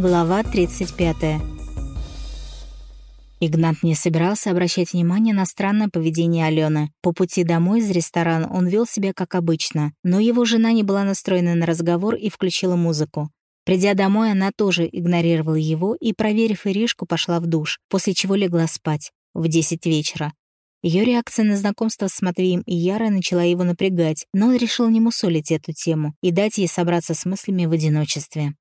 Глава 35. Игнат не собирался обращать внимание на странное поведение Алены. По пути домой из ресторана он вел себя как обычно, но его жена не была настроена на разговор и включила музыку. Придя домой, она тоже игнорировала его и, проверив Иришку, пошла в душ, после чего легла спать в 10 вечера. Ее реакция на знакомство с Матвеем и Ярой начала его напрягать, но он решил не мусолить эту тему и дать ей собраться с мыслями в одиночестве.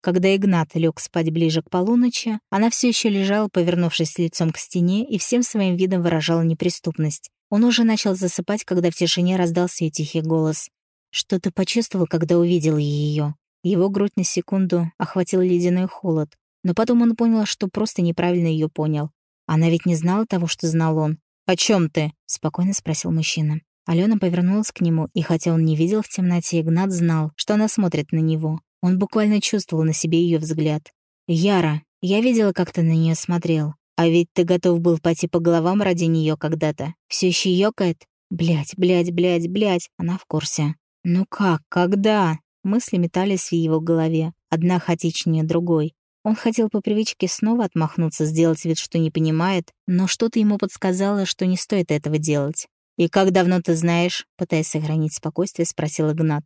Когда Игнат лег спать ближе к полуночи, она все еще лежала, повернувшись лицом к стене, и всем своим видом выражала неприступность. Он уже начал засыпать, когда в тишине раздался ее тихий голос. Что-то почувствовал, когда увидел ее. Его грудь на секунду охватил ледяной холод, но потом он понял, что просто неправильно ее понял. Она ведь не знала того, что знал он. «О чем ты?» — спокойно спросил мужчина. Алена повернулась к нему, и хотя он не видел в темноте, Игнат знал, что она смотрит на него. Он буквально чувствовал на себе ее взгляд. «Яра, я видела, как ты на нее смотрел. А ведь ты готов был пойти по головам ради нее когда-то. Все еще ёкает? Блять, блять, блять, блять. Она в курсе. Ну как, когда? Мысли метались в его голове, одна хаотичнее другой. Он хотел по привычке снова отмахнуться, сделать вид, что не понимает, но что-то ему подсказало, что не стоит этого делать. «И как давно ты знаешь?» — пытаясь сохранить спокойствие, спросил Игнат.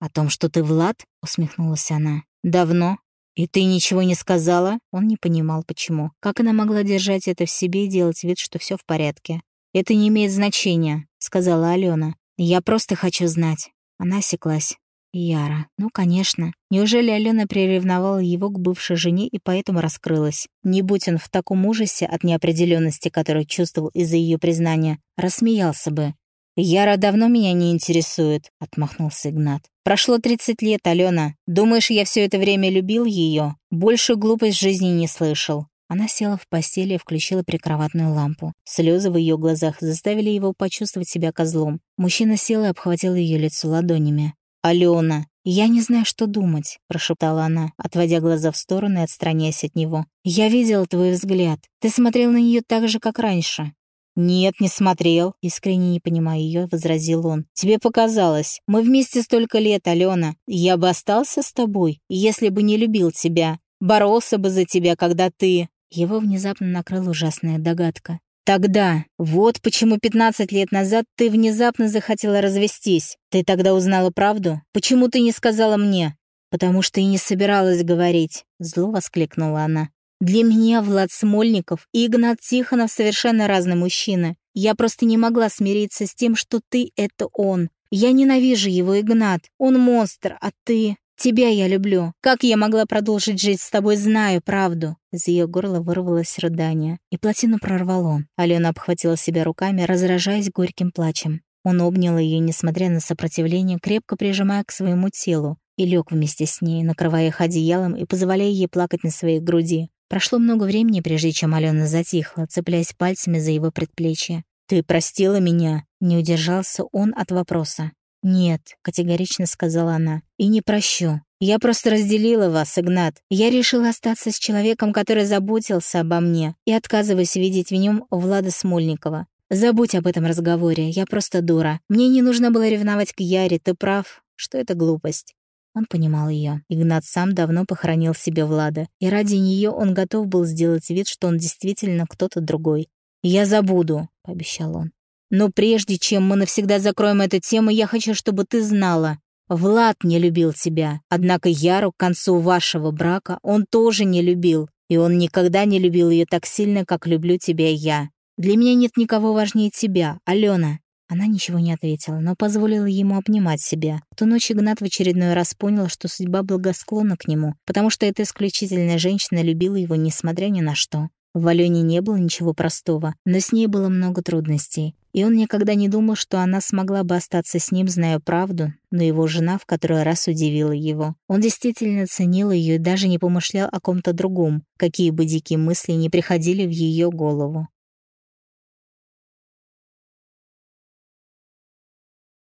«О том, что ты Влад?» — усмехнулась она. «Давно. И ты ничего не сказала?» Он не понимал, почему. Как она могла держать это в себе и делать вид, что все в порядке? «Это не имеет значения», — сказала Алена. «Я просто хочу знать». Она осеклась. Яра. Ну, конечно. Неужели Алена приревновала его к бывшей жене и поэтому раскрылась? Не будь он в таком ужасе от неопределенности, которую чувствовал из-за ее признания, рассмеялся бы. «Яра давно меня не интересует», — отмахнулся Игнат. «Прошло 30 лет, Алена. Думаешь, я все это время любил ее? Больше глупость жизни не слышал». Она села в постели и включила прикроватную лампу. Слезы в ее глазах заставили его почувствовать себя козлом. Мужчина сел и обхватил ее лицо ладонями. «Алена, я не знаю, что думать», — прошептала она, отводя глаза в сторону и отстраняясь от него. «Я видела твой взгляд. Ты смотрел на нее так же, как раньше». «Нет, не смотрел», — искренне не понимая ее, возразил он. «Тебе показалось. Мы вместе столько лет, Алена. Я бы остался с тобой, если бы не любил тебя. Боролся бы за тебя, когда ты...» Его внезапно накрыла ужасная догадка. Тогда, вот почему 15 лет назад ты внезапно захотела развестись. Ты тогда узнала правду? Почему ты не сказала мне? Потому что и не собиралась говорить, зло воскликнула она. Для меня Влад Смольников и Игнат Тихонов совершенно разные мужчины. Я просто не могла смириться с тем, что ты — это он. Я ненавижу его, Игнат. Он монстр, а ты... Тебя я люблю. Как я могла продолжить жить с тобой, знаю правду?» Из ее горла вырвалось рыдание, и плотину прорвало. Алена обхватила себя руками, разражаясь горьким плачем. Он обнял ее, несмотря на сопротивление, крепко прижимая к своему телу, и лег вместе с ней, накрывая их одеялом и позволяя ей плакать на своей груди. Прошло много времени, прежде чем Алена затихла, цепляясь пальцами за его предплечье. «Ты простила меня?» Не удержался он от вопроса. «Нет», — категорично сказала она, — «и не прощу. Я просто разделила вас, Игнат. Я решила остаться с человеком, который заботился обо мне, и отказываюсь видеть в нем Влада Смольникова. Забудь об этом разговоре, я просто дура. Мне не нужно было ревновать к Яре, ты прав, что это глупость». Он понимал ее. Игнат сам давно похоронил себе Влада, и ради нее он готов был сделать вид, что он действительно кто-то другой. «Я забуду», — пообещал он. Но прежде чем мы навсегда закроем эту тему, я хочу, чтобы ты знала. Влад не любил тебя, однако Яру к концу вашего брака он тоже не любил, и он никогда не любил ее так сильно, как люблю тебя я. Для меня нет никого важнее тебя, Алена». Она ничего не ответила, но позволила ему обнимать себя. В ту ночь Игнат в очередной раз понял, что судьба благосклонна к нему, потому что эта исключительная женщина любила его, несмотря ни на что. В Алене не было ничего простого, но с ней было много трудностей. И он никогда не думал, что она смогла бы остаться с ним, зная правду, но его жена в который раз удивила его. Он действительно ценил ее и даже не помышлял о ком-то другом, какие бы дикие мысли не приходили в ее голову.